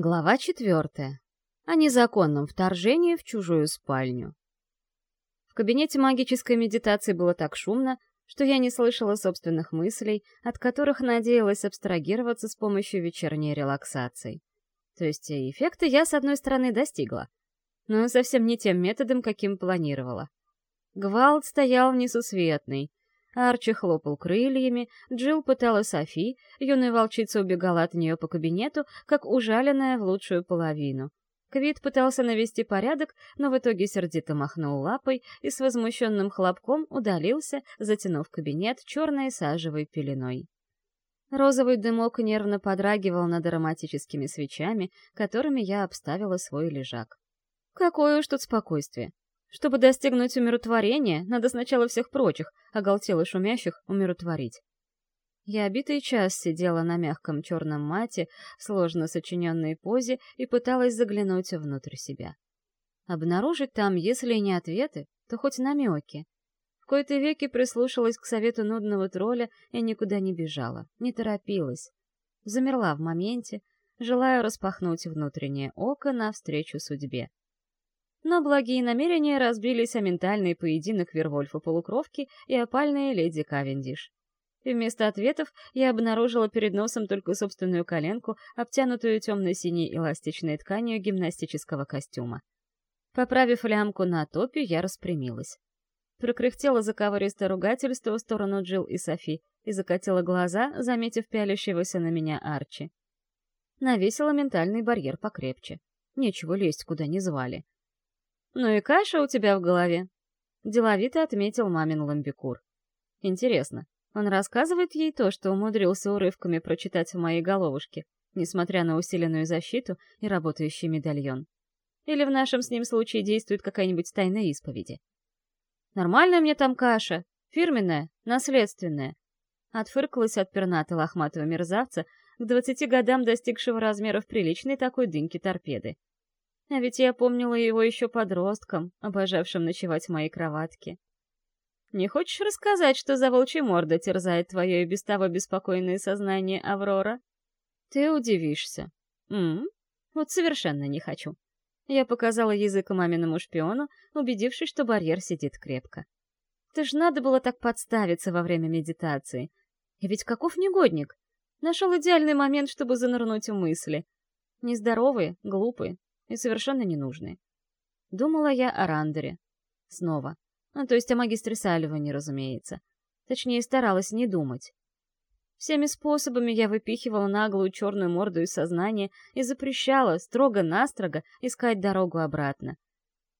Глава четвертая. О незаконном вторжении в чужую спальню. В кабинете магической медитации было так шумно, что я не слышала собственных мыслей, от которых надеялась абстрагироваться с помощью вечерней релаксации. То есть эффекта я, с одной стороны, достигла, но совсем не тем методом, каким планировала. Гвалт стоял несусветный, Арчи хлопал крыльями, Джилл пытала Софи, юная волчица убегала от нее по кабинету, как ужаленная в лучшую половину. Квит пытался навести порядок, но в итоге сердито махнул лапой и с возмущенным хлопком удалился, затянув кабинет черной сажевой пеленой. Розовый дымок нервно подрагивал над ароматическими свечами, которыми я обставила свой лежак. Какое уж тут спокойствие. Чтобы достигнуть умиротворения, надо сначала всех прочих, оголтело шумящих, умиротворить. Я битый час сидела на мягком черном мате, сложно сочиненной позе, и пыталась заглянуть внутрь себя. Обнаружить там, если не ответы, то хоть намеки. В кои-то веки прислушалась к совету нудного тролля и никуда не бежала, не торопилась. Замерла в моменте, желая распахнуть внутреннее око навстречу судьбе. Но благие намерения разбились о ментальный поединок Вервольфа-полукровки и опальные леди Кавендиш. И вместо ответов я обнаружила перед носом только собственную коленку, обтянутую темно-синей эластичной тканью гимнастического костюма. Поправив лямку на топе, я распрямилась. Прокряхтела заковыристое ругательство в сторону Джилл и Софи и закатила глаза, заметив пялящегося на меня Арчи. Навесила ментальный барьер покрепче. Нечего лезть, куда не звали. «Ну и каша у тебя в голове», — деловито отметил мамин ламбикур. «Интересно, он рассказывает ей то, что умудрился урывками прочитать в моей головушке, несмотря на усиленную защиту и работающий медальон? Или в нашем с ним случае действует какая-нибудь тайная исповеди? Нормальная мне там каша, фирменная, наследственная. Отфыркалась от перната лохматого мерзавца, к двадцати годам достигшего размеров приличной такой дыньки торпеды. А ведь я помнила его еще подростком, обожавшим ночевать в моей кроватке. Не хочешь рассказать, что за волчья морда терзает твое и без того беспокойное сознание, Аврора? Ты удивишься. М, -м, Вот совершенно не хочу. Я показала язык маминому шпиону, убедившись, что барьер сидит крепко. Ты ж надо было так подставиться во время медитации. И ведь каков негодник! Нашел идеальный момент, чтобы занырнуть в мысли. Нездоровые, глупые, и совершенно ненужные. Думала я о Рандере. Снова. Ну, то есть о магистре Салливане, разумеется. Точнее, старалась не думать. Всеми способами я выпихивала наглую черную морду из сознания и запрещала строго-настрого искать дорогу обратно.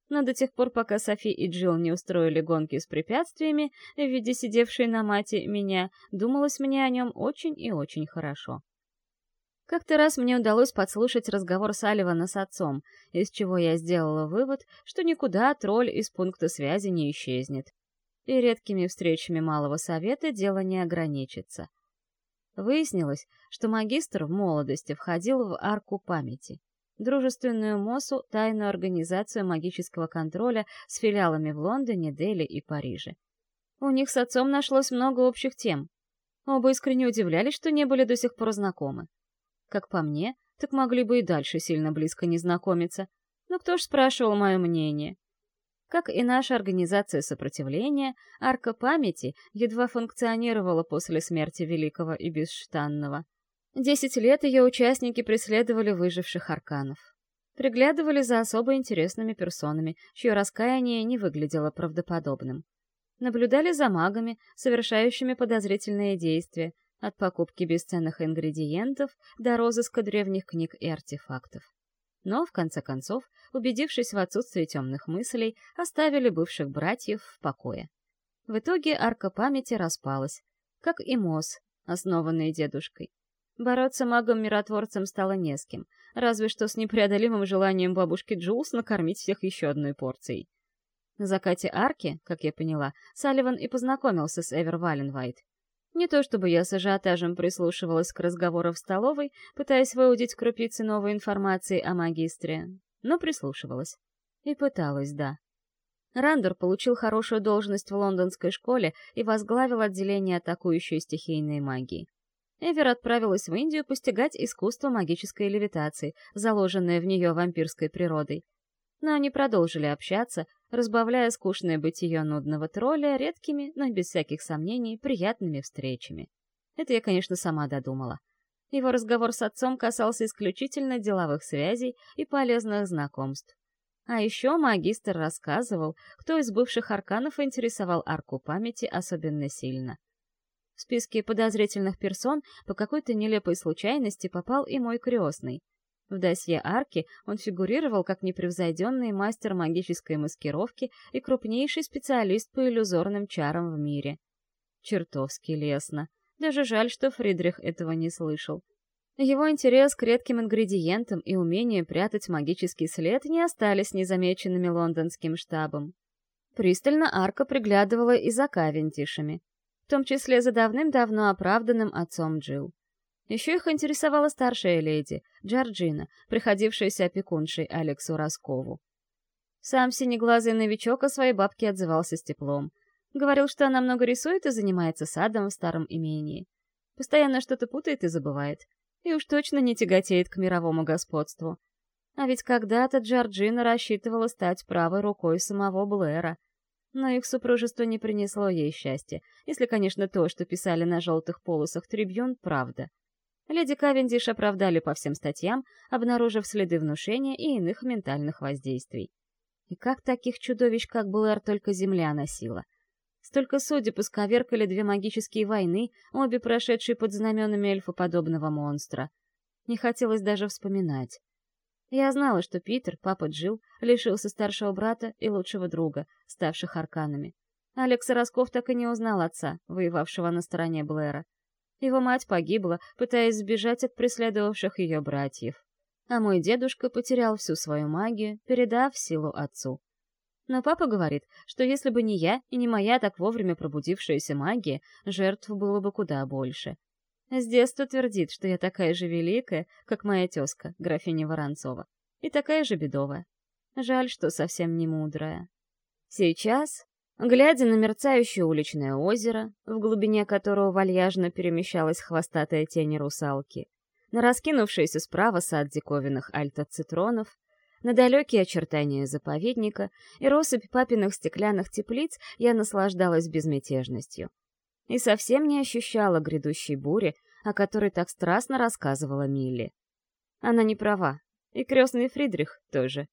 Но до тех пор, пока Софи и Джилл не устроили гонки с препятствиями в виде сидевшей на мате меня, думалось мне о нем очень и очень хорошо. Как-то раз мне удалось подслушать разговор Салливана с отцом, из чего я сделала вывод, что никуда тролль из пункта связи не исчезнет. И редкими встречами Малого Совета дело не ограничится. Выяснилось, что магистр в молодости входил в арку памяти, дружественную МОСу, тайную организацию магического контроля с филиалами в Лондоне, Дели и Париже. У них с отцом нашлось много общих тем. Оба искренне удивлялись, что не были до сих пор знакомы. Как по мне, так могли бы и дальше сильно близко не знакомиться. Но кто ж спрашивал мое мнение? Как и наша организация сопротивления, Арка памяти едва функционировала после смерти Великого и Бесштанного. Десять лет ее участники преследовали выживших арканов. Приглядывали за особо интересными персонами, чье раскаяние не выглядело правдоподобным. Наблюдали за магами, совершающими подозрительные действия, от покупки бесценных ингредиентов до розыска древних книг и артефактов. Но, в конце концов, убедившись в отсутствии темных мыслей, оставили бывших братьев в покое. В итоге арка памяти распалась, как и МОЗ, основанный дедушкой. Бороться магом-миротворцем стало не с кем, разве что с непреодолимым желанием бабушки Джулс накормить всех еще одной порцией. На закате арки, как я поняла, Салливан и познакомился с Эвер Валенвайт, не то чтобы я с ажиотажем прислушивалась к разговору в столовой, пытаясь выудить крупицы новой информации о магистре, но прислушивалась. И пыталась, да. Рандер получил хорошую должность в лондонской школе и возглавил отделение атакующей стихийной магии. Эвер отправилась в Индию постигать искусство магической левитации, заложенное в нее вампирской природой. Но они продолжили общаться, разбавляя скучное бытие нудного тролля редкими, но без всяких сомнений, приятными встречами. Это я, конечно, сама додумала. Его разговор с отцом касался исключительно деловых связей и полезных знакомств. А еще магистр рассказывал, кто из бывших арканов интересовал арку памяти особенно сильно. В списке подозрительных персон по какой-то нелепой случайности попал и мой крестный. В досье арки он фигурировал как непревзойденный мастер магической маскировки и крупнейший специалист по иллюзорным чарам в мире. Чертовски лестно. Даже жаль, что Фридрих этого не слышал. Его интерес к редким ингредиентам и умение прятать магический след не остались незамеченными лондонским штабом. Пристально Арка приглядывала и за Кавентишами, в том числе за давным-давно оправданным отцом Джилл. Еще их интересовала старшая леди, Джорджина, приходившаяся опекуншей Алексу Роскову. Сам синеглазый новичок о своей бабке отзывался с теплом. Говорил, что она много рисует и занимается садом в старом имении. Постоянно что-то путает и забывает. И уж точно не тяготеет к мировому господству. А ведь когда-то Джорджина рассчитывала стать правой рукой самого Блэра. Но их супружество не принесло ей счастья, если, конечно, то, что писали на желтых полосах трибюн, правда. Леди Кавендиш оправдали по всем статьям, обнаружив следы внушения и иных ментальных воздействий. И как таких чудовищ, как Блэр, только земля носила — Столько судеб исковеркали две магические войны, обе прошедшие под знаменами эльфоподобного монстра. Не хотелось даже вспоминать. Я знала, что Питер, папа Джил, лишился старшего брата и лучшего друга, ставших арканами. Алекс Росков так и не узнал отца, воевавшего на стороне Блэра. Его мать погибла, пытаясь сбежать от преследовавших ее братьев. А мой дедушка потерял всю свою магию, передав силу отцу. Но папа говорит, что если бы не я и не моя так вовремя пробудившаяся магия, жертв было бы куда больше. С детства твердит, что я такая же великая, как моя тезка, графиня Воронцова, и такая же бедовая. Жаль, что совсем не мудрая. Сейчас, глядя на мерцающее уличное озеро, в глубине которого вальяжно перемещалась хвостатая тень русалки, на раскинувшийся справа сад диковинных альтоцитронов, на далекие очертания заповедника и россыпь папиных стеклянных теплиц я наслаждалась безмятежностью. И совсем не ощущала грядущей бури, о которой так страстно рассказывала Милли. Она не права, и крестный Фридрих тоже.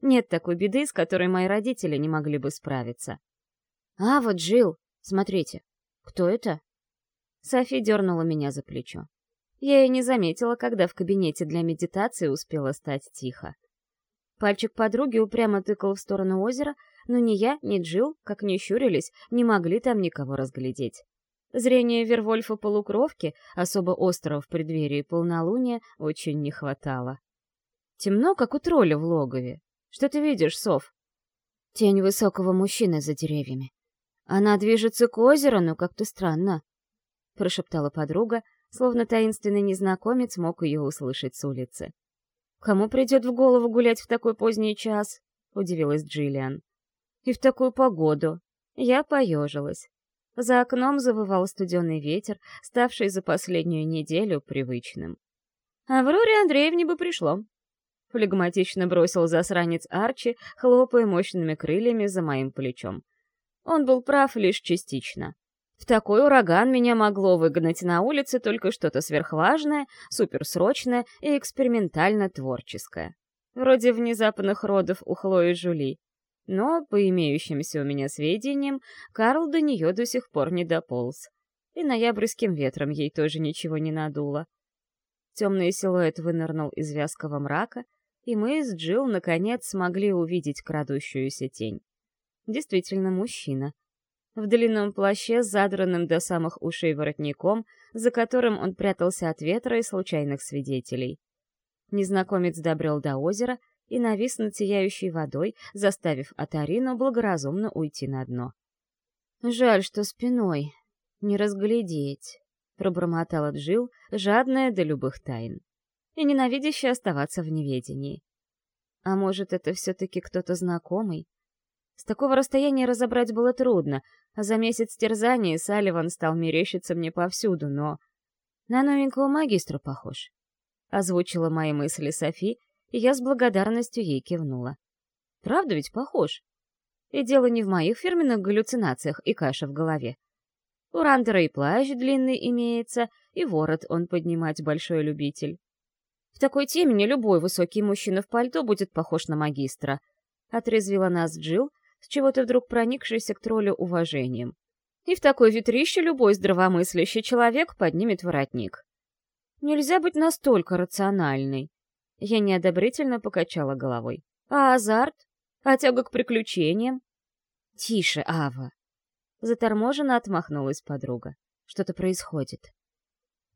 Нет такой беды, с которой мои родители не могли бы справиться. «А, вот Джилл, смотрите, кто это?» Софи дернула меня за плечо. Я и не заметила, когда в кабинете для медитации успела стать тихо. Пальчик подруги упрямо тыкал в сторону озера, но ни я, ни Джил, как ни щурились, не могли там никого разглядеть. Зрения Вервольфа-полукровки, особо острого в преддверии полнолуния, очень не хватало. Темно, как у тролля в логове. Что ты видишь, Сов? Тень высокого мужчины за деревьями. Она движется к озеру, но как-то странно, — прошептала подруга, словно таинственный незнакомец мог ее услышать с улицы. «Кому придет в голову гулять в такой поздний час?» — удивилась Джиллиан. «И в такую погоду». Я поежилась. За окном завывал студеный ветер, ставший за последнюю неделю привычным. «Авроре Андреевне бы пришло», — флегматично бросил засранец Арчи, хлопая мощными крыльями за моим плечом. Он был прав лишь частично. В такой ураган меня могло выгнать на улице только что-то сверхважное, суперсрочное и экспериментально-творческое. Вроде внезапных родов у Хлои Жули. Но, по имеющимся у меня сведениям, Карл до нее до сих пор не дополз. И ноябрьским ветром ей тоже ничего не надуло. Темный силуэт вынырнул из вязкого мрака, и мы с Джилл наконец смогли увидеть крадущуюся тень. Действительно мужчина в длинном плаще задранным до самых ушей воротником, за которым он прятался от ветра и случайных свидетелей. Незнакомец добрел до озера и навис над сияющей водой, заставив Атарину благоразумно уйти на дно. «Жаль, что спиной. Не разглядеть», — пробормотала Джил, жадная до любых тайн, и ненавидящая оставаться в неведении. «А может, это все-таки кто-то знакомый?» С такого расстояния разобрать было трудно, а за месяц терзания Салливан стал мерещиться мне повсюду, но... На новенького магистра похож. Озвучила мои мысли Софи, и я с благодарностью ей кивнула. Правда ведь похож? И дело не в моих фирменных галлюцинациях и каше в голове. У Рандера и плащ длинный имеется, и ворот он поднимать большой любитель. В такой темени любой высокий мужчина в пальто будет похож на магистра. Отрезвила нас Джил, с чего-то вдруг проникшийся к троллю уважением. И в такой витрище любой здравомыслящий человек поднимет воротник. Нельзя быть настолько рациональной. Я неодобрительно покачала головой. А азарт? А тяга к приключениям? Тише, Ава. Заторможенно отмахнулась подруга. Что-то происходит.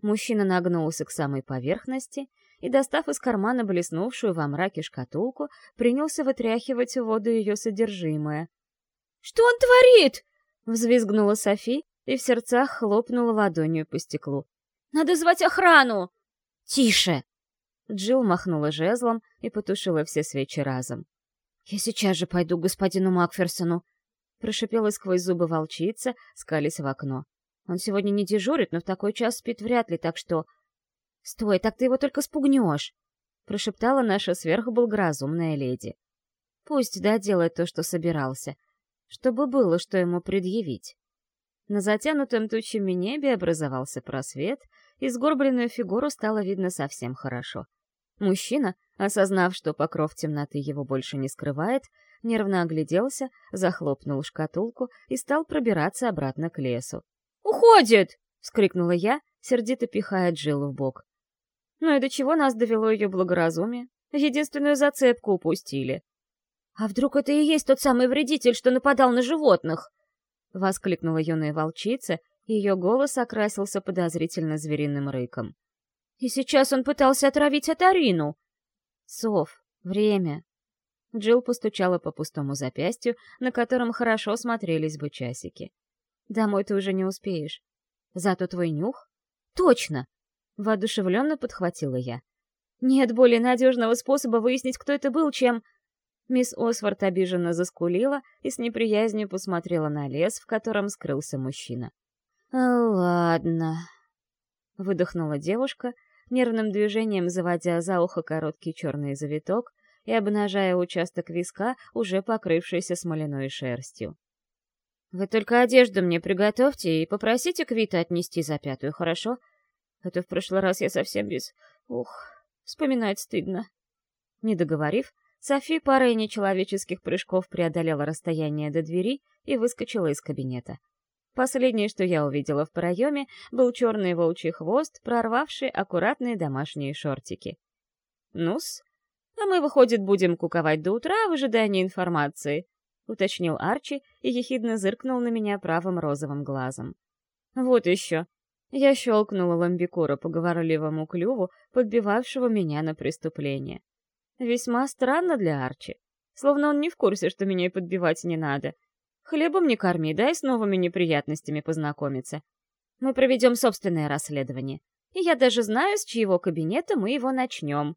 Мужчина нагнулся к самой поверхности и, достав из кармана блеснувшую во мраке шкатулку, принялся вытряхивать в воду ее содержимое. «Что он творит?» — взвизгнула Софи и в сердцах хлопнула ладонью по стеклу. «Надо звать охрану!» «Тише!» Джилл махнула жезлом и потушила все свечи разом. «Я сейчас же пойду к господину Макферсону!» Прошипела сквозь зубы волчица, скались в окно. «Он сегодня не дежурит, но в такой час спит вряд ли, так что «Стой, так ты его только спугнешь!» — прошептала наша сверхблагоразумная леди. «Пусть доделает то, что собирался, чтобы было, что ему предъявить». На затянутом тучами небе образовался просвет, и сгорбленную фигуру стало видно совсем хорошо. Мужчина, осознав, что покров темноты его больше не скрывает, нервно огляделся, захлопнул шкатулку и стал пробираться обратно к лесу. «Уходит!» — вскрикнула я, сердито пихая Джилл в бок. Ну и до чего нас довело ее благоразумие? Единственную зацепку упустили. «А вдруг это и есть тот самый вредитель, что нападал на животных?» — воскликнула юная волчица, и ее голос окрасился подозрительно звериным рыком. «И сейчас он пытался отравить Атарину!» «Сов, время!» Джилл постучала по пустому запястью, на котором хорошо смотрелись бы часики. «Домой ты уже не успеешь. Зато твой нюх...» «Точно! Воодушевленно подхватила я. «Нет более надежного способа выяснить, кто это был, чем...» Мисс Осворт обиженно заскулила и с неприязнью посмотрела на лес, в котором скрылся мужчина. «Ладно», — выдохнула девушка, нервным движением заводя за ухо короткий черный завиток и обнажая участок виска, уже покрывшийся смоляной шерстью. «Вы только одежду мне приготовьте и попросите Квита отнести за пятую, хорошо? А в прошлый раз я совсем без... Ух, вспоминать стыдно. Не договорив, Софи парой нечеловеческих прыжков преодолела расстояние до двери и выскочила из кабинета. Последнее, что я увидела в проеме, был черный волчий хвост, прорвавший аккуратные домашние шортики. «Ну-с, а мы, выходит, будем куковать до утра в ожидании информации», — уточнил Арчи и ехидно зыркнул на меня правым розовым глазом. «Вот еще. Я щелкнула ламбикура по говорливому клюву, подбивавшего меня на преступление. Весьма странно для Арчи. Словно он не в курсе, что меня и подбивать не надо. Хлебом не корми, дай с новыми неприятностями познакомиться. Мы проведем собственное расследование. И я даже знаю, с чьего кабинета мы его начнем.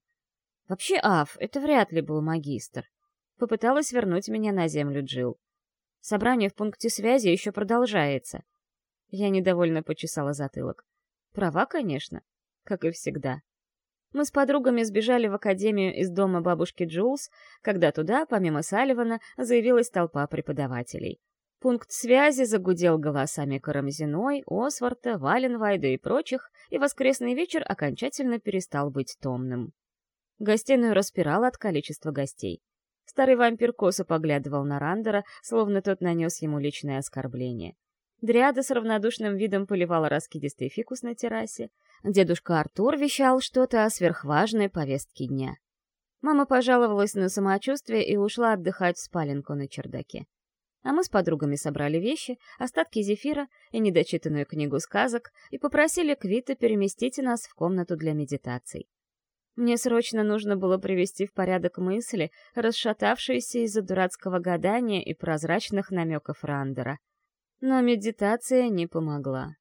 Вообще, Аф, это вряд ли был магистр. Попыталась вернуть меня на землю Джил. Собрание в пункте связи еще продолжается. Я недовольно почесала затылок. Права, конечно, как и всегда. Мы с подругами сбежали в академию из дома бабушки Джулс, когда туда, помимо Салливана, заявилась толпа преподавателей. Пункт связи загудел голосами Карамзиной, Осварта, Валенвайда и прочих, и воскресный вечер окончательно перестал быть томным. Гостиную распирал от количества гостей. Старый вампир косо поглядывал на Рандера, словно тот нанес ему личное оскорбление. Дриада с равнодушным видом поливала раскидистый фикус на террасе. Дедушка Артур вещал что-то о сверхважной повестке дня. Мама пожаловалась на самочувствие и ушла отдыхать в спаленку на чердаке. А мы с подругами собрали вещи, остатки зефира и недочитанную книгу сказок и попросили Квита переместить нас в комнату для медитаций. Мне срочно нужно было привести в порядок мысли, расшатавшиеся из-за дурацкого гадания и прозрачных намеков Рандера. Но медитация не помогла.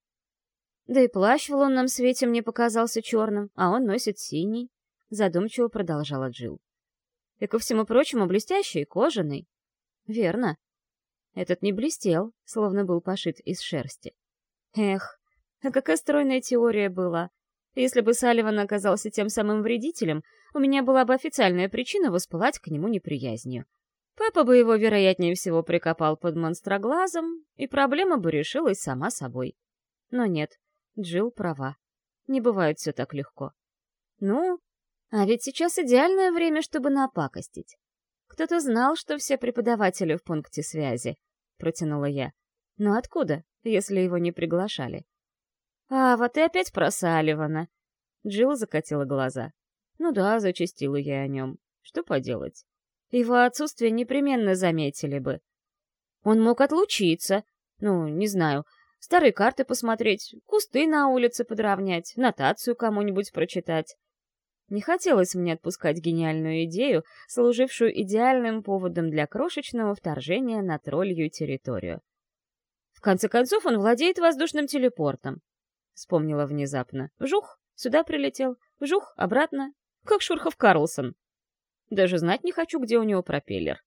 Да и плащ в лунном свете мне показался черным, а он носит синий, задумчиво продолжала Джил. И ко всему прочему блестящий, кожаный. Верно. Этот не блестел, словно был пошит из шерсти. Эх, а какая стройная теория была. Если бы Салливан оказался тем самым вредителем, у меня была бы официальная причина воспылать к нему неприязнью. Папа бы его, вероятнее всего, прикопал под монстроглазом, и проблема бы решилась сама собой. Но нет, Джилл права. Не бывает все так легко. Ну, а ведь сейчас идеальное время, чтобы напакостить. Кто-то знал, что все преподаватели в пункте связи, протянула я. Но откуда, если его не приглашали? А, вот и опять про Салливана. Джилл закатила глаза. Ну да, зачастила я о нем. Что поделать? Его отсутствие непременно заметили бы. Он мог отлучиться. Ну, не знаю, старые карты посмотреть, кусты на улице подровнять, нотацию кому-нибудь прочитать. Не хотелось мне отпускать гениальную идею, служившую идеальным поводом для крошечного вторжения на троллью территорию. В конце концов, он владеет воздушным телепортом. Вспомнила внезапно. Вжух, сюда прилетел. Вжух, обратно. Как Шурхов Карлсон. Даже знать не хочу, где у него пропеллер.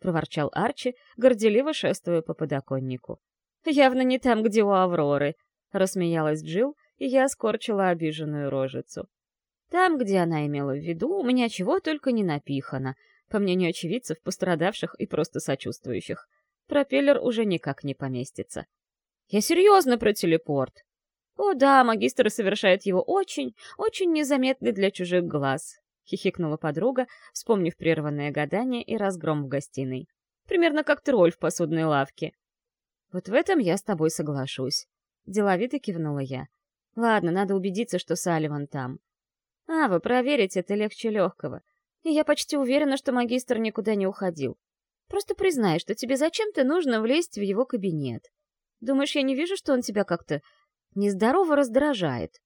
Проворчал Арчи, горделиво шествуя по подоконнику. Явно не там, где у Авроры. Рассмеялась Джил, и я скорчила обиженную рожицу. Там, где она имела в виду, у меня чего только не напихано, по мнению очевидцев, пострадавших и просто сочувствующих. Пропеллер уже никак не поместится. Я серьезно про телепорт. О да, магистр совершает его очень, очень незаметный для чужих глаз. Хихикнула подруга, вспомнив прерванное гадание и разгром в гостиной. Примерно как тролль в посудной лавке. Вот в этом я с тобой соглашусь. Деловито кивнула я. Ладно, надо убедиться, что Салливан там. А, вы проверить это легче легкого. И я почти уверена, что магистр никуда не уходил. Просто признай, что тебе зачем-то нужно влезть в его кабинет. Думаешь, я не вижу, что он тебя как-то нездорово раздражает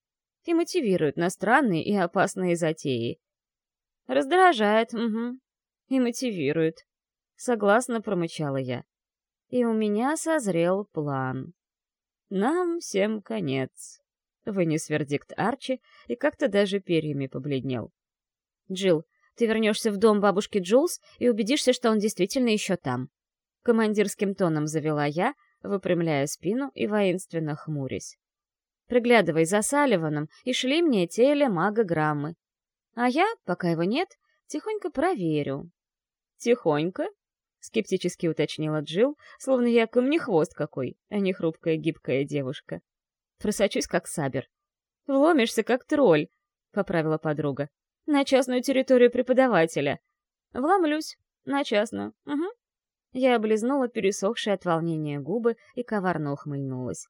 и мотивирует на странные и опасные затеи? Раздражает, угу. И мотивирует. Согласно промычала я. И у меня созрел план. Нам всем конец. Вынес вердикт Арчи и как-то даже перьями побледнел. Джилл, ты вернешься в дом бабушки Джулс и убедишься, что он действительно еще там. Командирским тоном завела я, выпрямляя спину и воинственно хмурясь. Приглядывай за Салливаном и шли мне телемагограммы. А я, пока его нет, тихонько проверю. Тихонько? Скептически уточнила Джил, словно я камнехвост какой, а не хрупкая гибкая девушка. Просочусь, как сабер. Вломишься, как тролль, поправила подруга. На частную территорию преподавателя. Вломлюсь. На частную. Угу. Я облизнула пересохшие от волнения губы и коварно ухмыльнулась.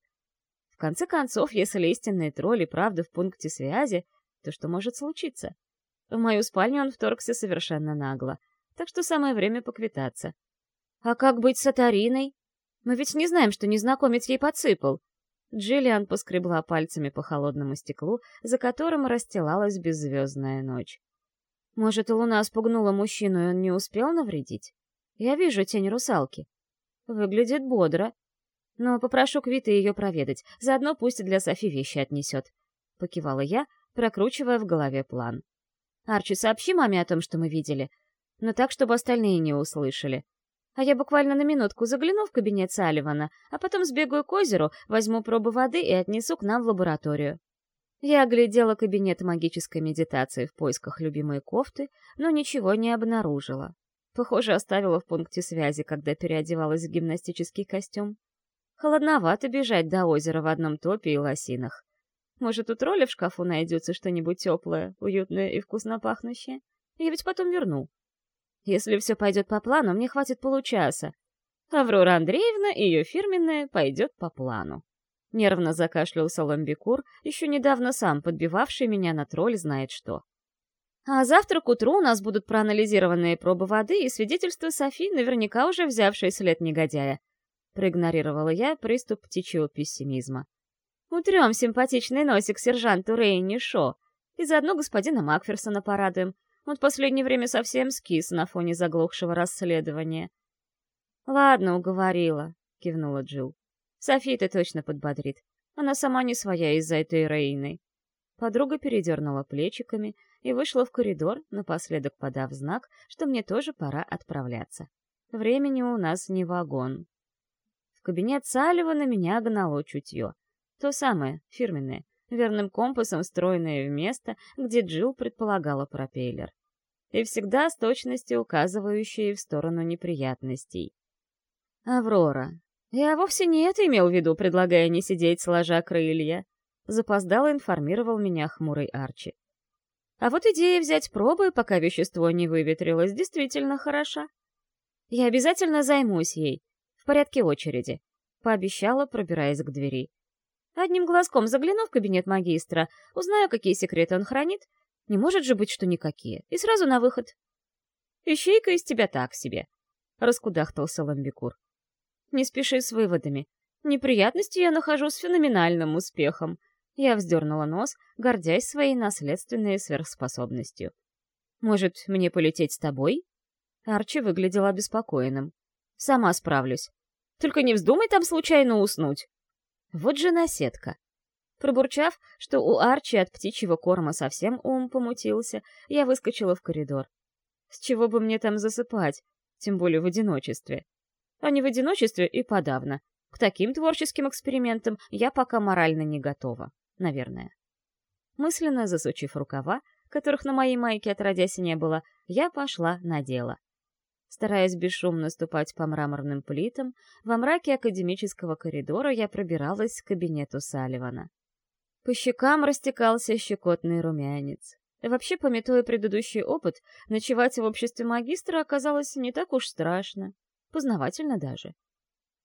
В конце концов, если истинный тролль и правда в пункте связи, то что может случиться? В мою спальню он вторгся совершенно нагло, так что самое время поквитаться. А как быть с Атариной? Мы ведь не знаем, что незнакомец ей подсыпал. Джиллиан поскребла пальцами по холодному стеклу, за которым расстилалась беззвездная ночь. Может, луна спугнула мужчину, и он не успел навредить? Я вижу тень русалки. Выглядит бодро. Но попрошу Квита ее проведать, заодно пусть для Софи вещи отнесет. Покивала я, прокручивая в голове план. Арчи, сообщи маме о том, что мы видели, но так, чтобы остальные не услышали. А я буквально на минутку загляну в кабинет Салливана, а потом сбегаю к озеру, возьму пробы воды и отнесу к нам в лабораторию. Я оглядела кабинет магической медитации в поисках любимой кофты, но ничего не обнаружила. Похоже, оставила в пункте связи, когда переодевалась в гимнастический костюм. Холодновато бежать до озера в одном топе и лосинах. Может, у тролля в шкафу найдется что-нибудь теплое, уютное и вкусно пахнущее? Я ведь потом верну. Если все пойдет по плану, мне хватит получаса. Аврора Андреевна, ее фирменная, пойдет по плану. Нервно закашлялся Ламбикур, еще недавно сам подбивавший меня на тролль знает что. А завтра к утру у нас будут проанализированные пробы воды и свидетельства Софи, наверняка уже взявшие след негодяя. Проигнорировала я приступ птичьего пессимизма. Утрем симпатичный носик сержанту Рейни Шо, и заодно господина Макферсона порадуем, он в последнее время совсем скис на фоне заглохшего расследования. «Ладно, уговорила», — кивнула Джилл. «Софи ты точно подбодрит. Она сама не своя из-за этой Рейны». Подруга передернула плечиками и вышла в коридор, напоследок подав знак, что мне тоже пора отправляться. Времени у нас не вагон. В кабинет Салливана меня гнало чутье. То самое, фирменное, верным компасом встроенные в место, где Джилл предполагала пропеллер. И всегда с точностью указывающие в сторону неприятностей. «Аврора, я вовсе не это имел в виду, предлагая не сидеть сложа крылья», запоздало информировал меня хмурый Арчи. А вот идея взять пробы, пока вещество не выветрилось, действительно хороша. Я обязательно займусь ей, в порядке очереди, пообещала, пробираясь к двери. Одним глазком загляну в кабинет магистра, узнаю, какие секреты он хранит. Не может же быть, что никакие. И сразу на выход. Ищейка из тебя так себе, — раскудахтался Ламбикур. Не спеши с выводами. Неприятности я нахожу с феноменальным успехом. Я вздернула нос, гордясь своей наследственной сверхспособностью. «Может, мне полететь с тобой?» Арчи выглядел обеспокоенным. «Сама справлюсь. Только не вздумай там случайно уснуть». Вот же наседка. Пробурчав, что у Арчи от птичьего корма совсем ум помутился, я выскочила в коридор. С чего бы мне там засыпать, тем более в одиночестве? А не в одиночестве и подавно. К таким творческим экспериментам я пока морально не готова, наверное. Мысленно засучив рукава, которых на моей майке отродясь не было, я пошла на дело. Стараясь бесшумно ступать по мраморным плитам, во мраке академического коридора я пробиралась к кабинету Салливана. По щекам растекался щекотный румянец. Вообще, пометуя предыдущий опыт, ночевать в обществе магистра оказалось не так уж страшно. Познавательно даже.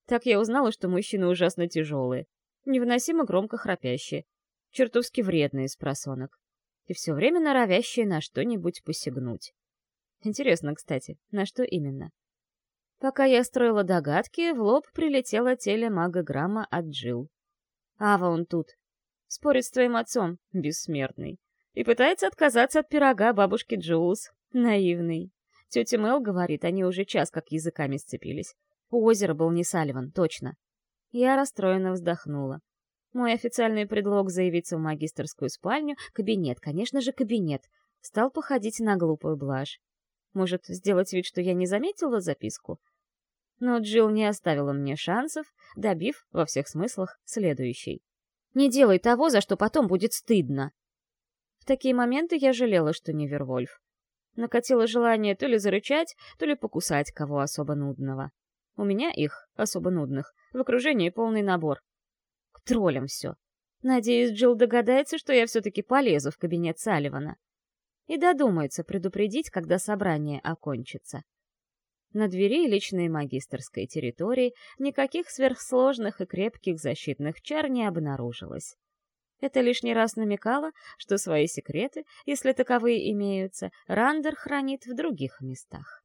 Так я узнала, что мужчины ужасно тяжелые, невыносимо громко храпящие, чертовски вредные с просонок и все время норовящие на что-нибудь посягнуть. Интересно, кстати, на что именно? Пока я строила догадки, в лоб прилетела телемагограмма от Джил. Ава он тут. Спорит с твоим отцом, бессмертный. И пытается отказаться от пирога бабушки Джулс. Наивный. Тетя Мел говорит, они уже час как языками сцепились. У озера был не Салливан, точно. Я расстроенно вздохнула. Мой официальный предлог заявиться в магистрскую спальню, кабинет, конечно же, кабинет, стал походить на глупую блажь. Может, сделать вид, что я не заметила записку? Но Джилл не оставила мне шансов, добив, во всех смыслах, следующий. «Не делай того, за что потом будет стыдно!» В такие моменты я жалела, что не Вервольф. Накатило желание то ли зарычать, то ли покусать кого особо нудного. У меня их, особо нудных, в окружении полный набор. К троллям все. Надеюсь, Джилл догадается, что я все-таки полезу в кабинет Салливана и додумается предупредить, когда собрание окончится. На двери личной магистрской территории никаких сверхсложных и крепких защитных чар не обнаружилось. Это лишний раз намекало, что свои секреты, если таковые имеются, Рандер хранит в других местах.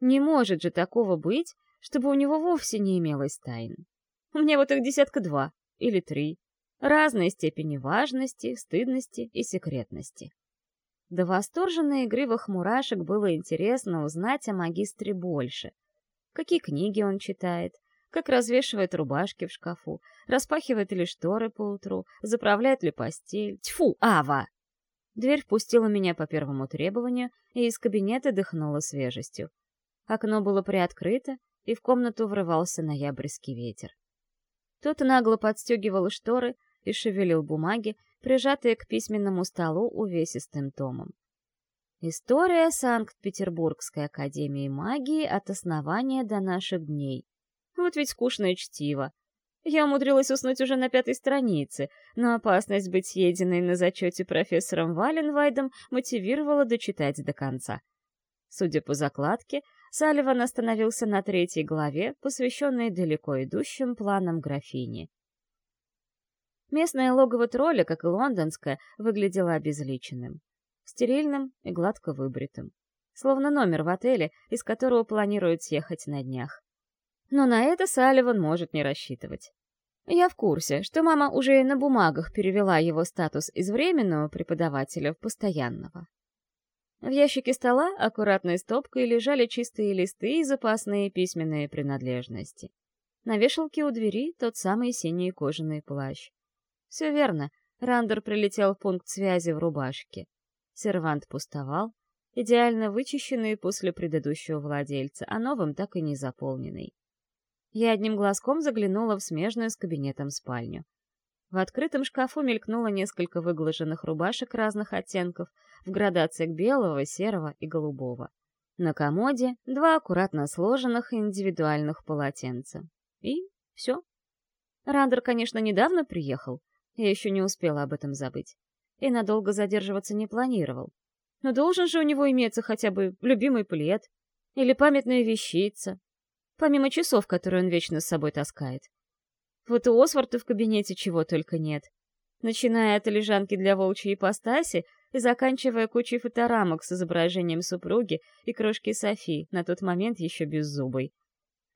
Не может же такого быть, чтобы у него вовсе не имелось тайн. У меня вот их десятка два или три, разной степени важности, стыдности и секретности. До восторженной игривых мурашек было интересно узнать о магистре больше. Какие книги он читает, как развешивает рубашки в шкафу, распахивает ли шторы по утру, заправляет ли постель. Тьфу, Ава! Дверь впустила меня по первому требованию, и из кабинета дыхнула свежестью. Окно было приоткрыто, и в комнату врывался ноябрьский ветер. Тот нагло подстегивал шторы и шевелил бумаги, прижатые к письменному столу увесистым томом. История Санкт-Петербургской академии магии от основания до наших дней. Вот ведь скучное чтиво. Я умудрилась уснуть уже на пятой странице, но опасность быть съеденной на зачете профессором Валенвайдом мотивировала дочитать до конца. Судя по закладке, Салливан остановился на третьей главе, посвященной далеко идущим планам графини. Местное логово тролля, как и лондонское, выглядело обезличенным. Стерильным и гладко выбритым. Словно номер в отеле, из которого планируют съехать на днях. Но на это Салливан может не рассчитывать. Я в курсе, что мама уже и на бумагах перевела его статус из временного преподавателя в постоянного. В ящике стола аккуратной стопкой лежали чистые листы и запасные письменные принадлежности. На вешалке у двери тот самый синий кожаный плащ. Все верно, Рандер прилетел в пункт связи в рубашке. Сервант пустовал, идеально вычищенный после предыдущего владельца, а новым так и не заполненный. Я одним глазком заглянула в смежную с кабинетом спальню. В открытом шкафу мелькнуло несколько выглаженных рубашек разных оттенков в градациях белого, серого и голубого. На комоде два аккуратно сложенных индивидуальных полотенца. И все. Рандер, конечно, недавно приехал, я еще не успела об этом забыть. И надолго задерживаться не планировал. Но должен же у него иметься хотя бы любимый плед или памятная вещица, помимо часов, которые он вечно с собой таскает. Вот у Осварда в кабинете чего только нет. Начиная от лежанки для волчьей ипостаси и заканчивая кучей фоторамок с изображением супруги и крошки Софи, на тот момент еще беззубой.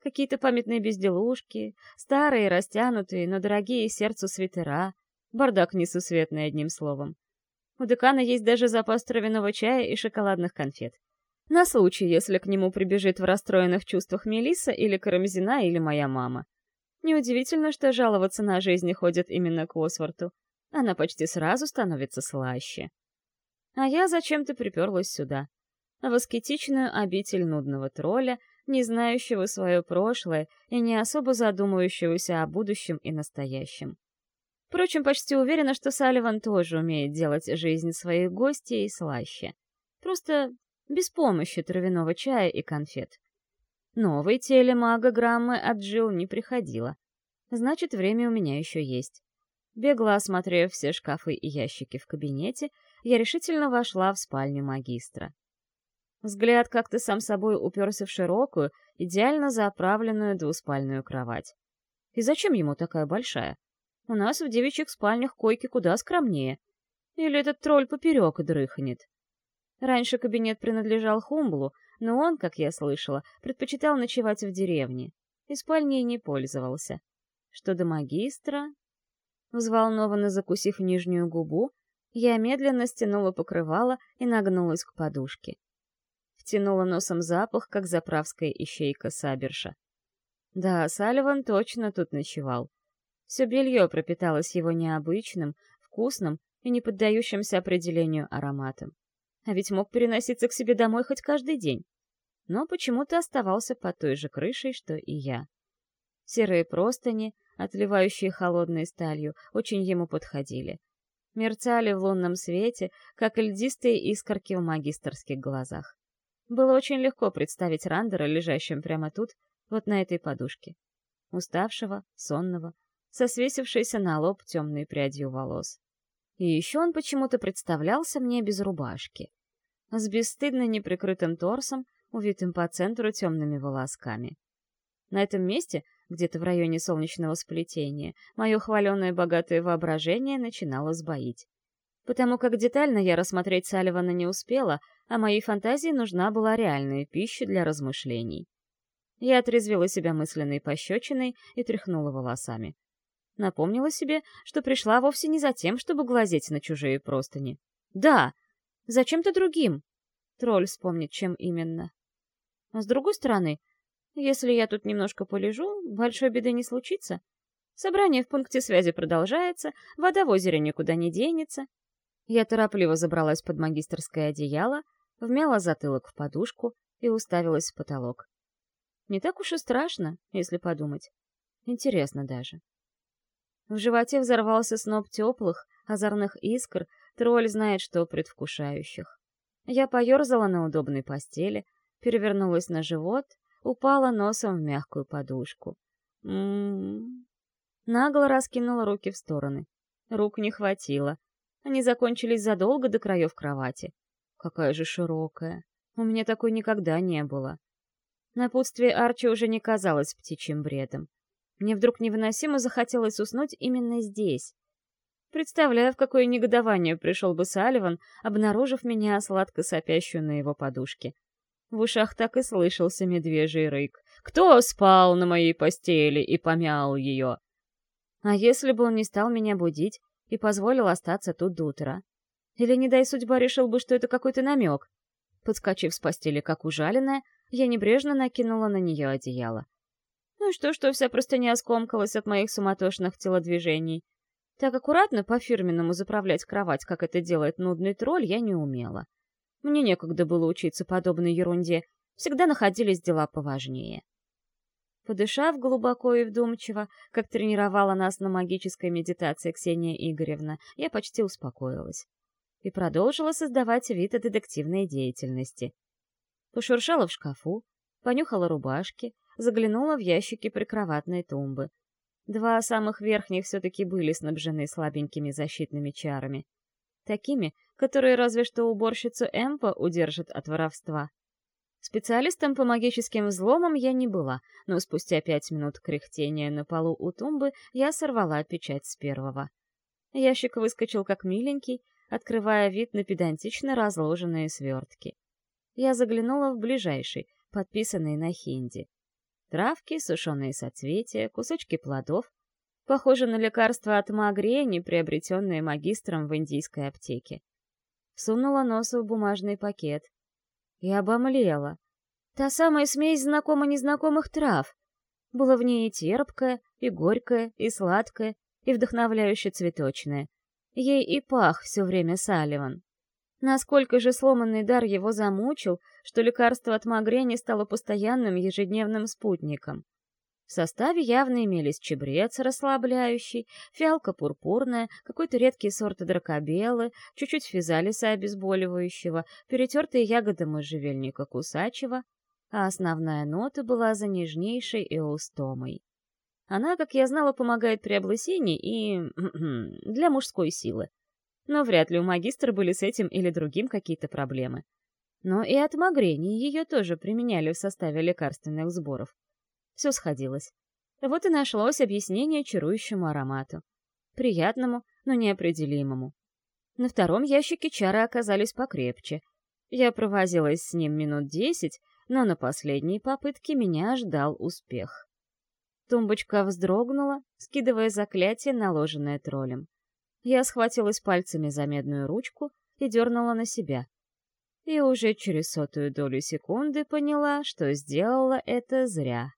Какие-то памятные безделушки, старые, растянутые, но дорогие сердцу свитера. Бардак несусветный, одним словом. У декана есть даже запас травяного чая и шоколадных конфет. На случай, если к нему прибежит в расстроенных чувствах Мелисса или Карамзина или моя мама. Неудивительно, что жаловаться на жизнь ходят именно к Осварту. Она почти сразу становится слаще. А я зачем-то приперлась сюда. В аскетичную обитель нудного тролля, не знающего свое прошлое и не особо задумывающегося о будущем и настоящем. Впрочем, почти уверена, что Салливан тоже умеет делать жизнь своих гостей слаще. Просто без помощи травяного чая и конфет. Новой телемагограммы от Джилл не приходило. Значит, время у меня еще есть. Бегло осмотрев все шкафы и ящики в кабинете, я решительно вошла в спальню магистра. Взгляд как-то сам собой уперся в широкую, идеально заправленную двуспальную кровать. И зачем ему такая большая? У нас в девичьих спальнях койки куда скромнее. Или этот тролль поперек дрыхнет. Раньше кабинет принадлежал Хумблу, но он, как я слышала, предпочитал ночевать в деревне и спальней не пользовался. Что до магистра... Взволнованно закусив нижнюю губу, я медленно стянула покрывало и нагнулась к подушке. Втянула носом запах, как заправская ищейка Саберша. Да, Салливан точно тут ночевал. Все белье пропиталось его необычным, вкусным и не поддающимся определению ароматом а ведь мог переноситься к себе домой хоть каждый день. Но почему-то оставался под той же крышей, что и я. Серые простыни, отливающие холодной сталью, очень ему подходили. Мерцали в лунном свете, как льдистые искорки в магистрских глазах. Было очень легко представить Рандера, лежащим прямо тут, вот на этой подушке. Уставшего, сонного, со свесившейся на лоб темной прядью волос. И еще он почему-то представлялся мне без рубашки с бесстыдно неприкрытым торсом, увитым по центру темными волосками. На этом месте, где-то в районе солнечного сплетения, мое хваленое богатое воображение начинало сбоить. Потому как детально я рассмотреть Салливана не успела, а моей фантазии нужна была реальная пища для размышлений. Я отрезвила себя мысленной пощечиной и тряхнула волосами. Напомнила себе, что пришла вовсе не за тем, чтобы глазеть на чужие простыни. Да, Зачем-то другим. Тролль вспомнит, чем именно. А с другой стороны, если я тут немножко полежу, большой беды не случится. Собрание в пункте связи продолжается, вода в озере никуда не денется. Я торопливо забралась под магистрское одеяло, вмяла затылок в подушку и уставилась в потолок. Не так уж и страшно, если подумать. Интересно даже. В животе взорвался сноп теплых, озорных искр, Тролль знает, что предвкушающих. Я поерзала на удобной постели, перевернулась на живот, упала носом в мягкую подушку. М-м-м. Нагло раскинула руки в стороны. Рук не хватило. Они закончились задолго до краев кровати. Какая же широкая. У меня такой никогда не было. Напутствие Арчи уже не казалось птичьим бредом. Мне вдруг невыносимо захотелось уснуть именно здесь, Представляю, в какое негодование пришел бы Салливан, обнаружив меня сладко сопящую на его подушке. В ушах так и слышался медвежий рык. «Кто спал на моей постели и помял ее?» А если бы он не стал меня будить и позволил остаться тут до утра? Или, не дай судьба, решил бы, что это какой-то намек? Подскочив с постели, как ужаленная, я небрежно накинула на нее одеяло. Ну и что, что вся простыня скомкалась от моих суматошных телодвижений? Так аккуратно по-фирменному заправлять кровать, как это делает нудный тролль, я не умела. Мне некогда было учиться подобной ерунде, всегда находились дела поважнее. Подышав глубоко и вдумчиво, как тренировала нас на магической медитации Ксения Игоревна, я почти успокоилась. И продолжила создавать вид детективной деятельности. Пошуршала в шкафу, понюхала рубашки, заглянула в ящики прикроватной тумбы. Два самых верхних все-таки были снабжены слабенькими защитными чарами. Такими, которые разве что уборщицу Эмпа удержат от воровства. Специалистом по магическим взломам я не была, но спустя пять минут кряхтения на полу у тумбы я сорвала печать с первого. Ящик выскочил как миленький, открывая вид на педантично разложенные свертки. Я заглянула в ближайший, подписанный на хинди. Травки, сушеные соцветия, кусочки плодов. Похоже на лекарства от магрени, приобретенные магистром в индийской аптеке. Сунула нос в бумажный пакет — и обомлела. Та самая смесь знакомо-незнакомых трав. Было в ней и терпкое, и горькое, и сладкое, и вдохновляюще цветочное. Ей и пах все время Салливан. Насколько же сломанный дар его замучил, что лекарство от магрени стало постоянным ежедневным спутником. В составе явно имелись чебрец расслабляющий, фиалка пурпурная, какой-то редкий сорт дракобелы, чуть-чуть физалиса обезболивающего, перетертые ягоды можжевельника кусачего, а основная нота была за нежнейшей эустомой. Она, как я знала, помогает при облысении и... для мужской силы. Но вряд ли у магистра были с этим или другим какие-то проблемы. Но и от магрени ее тоже применяли в составе лекарственных сборов. Все сходилось. Вот и нашлось объяснение чарующему аромату. Приятному, но неопределимому. На втором ящике чары оказались покрепче. Я провозилась с ним минут десять, но на последней попытке меня ждал успех. Тумбочка вздрогнула, скидывая заклятие, наложенное троллем. Я схватилась пальцами за медную ручку и дернула на себя. И уже через сотую долю секунды поняла, что сделала это зря.